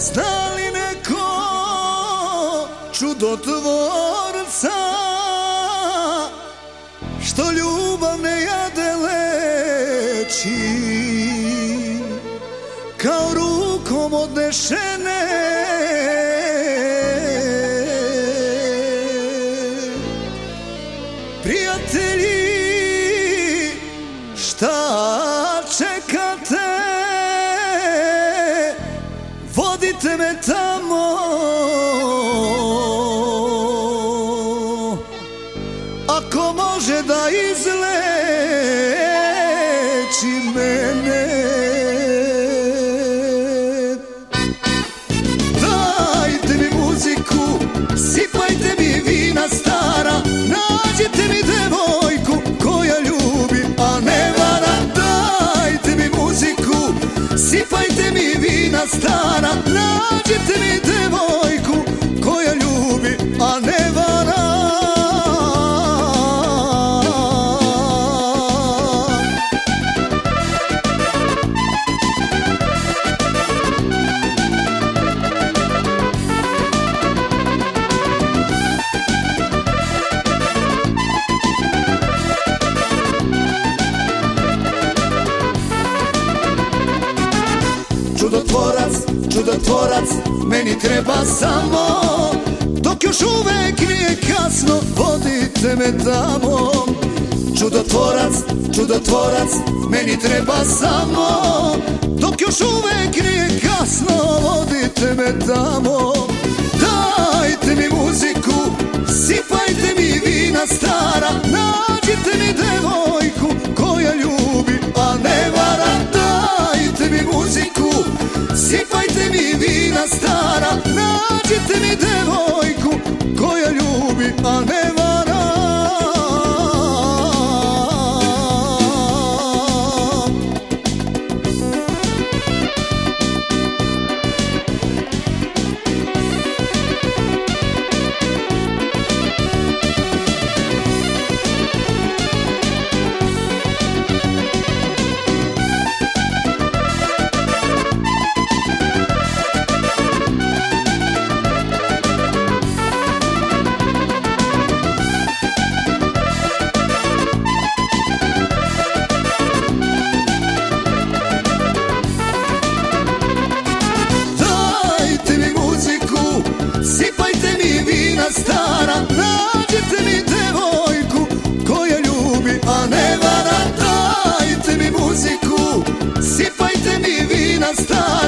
Zna li neko čudotvorca Što ljubavne jade leči Kao rukom odnešene Prijatelji, šta čekate? Me tamo. Ako može da izleči mene vina stara Čudotvorac, čudotvorac, meni treba samo. Dok još uvek nije kasno, vodite me tamo. Čudotvorac, čudotvorac, meni treba samo. Dok još uvek nije kasno, vodite me tamo. Dajte mi muziku, sipajte mi vina stara stara Nađite mi devojku mi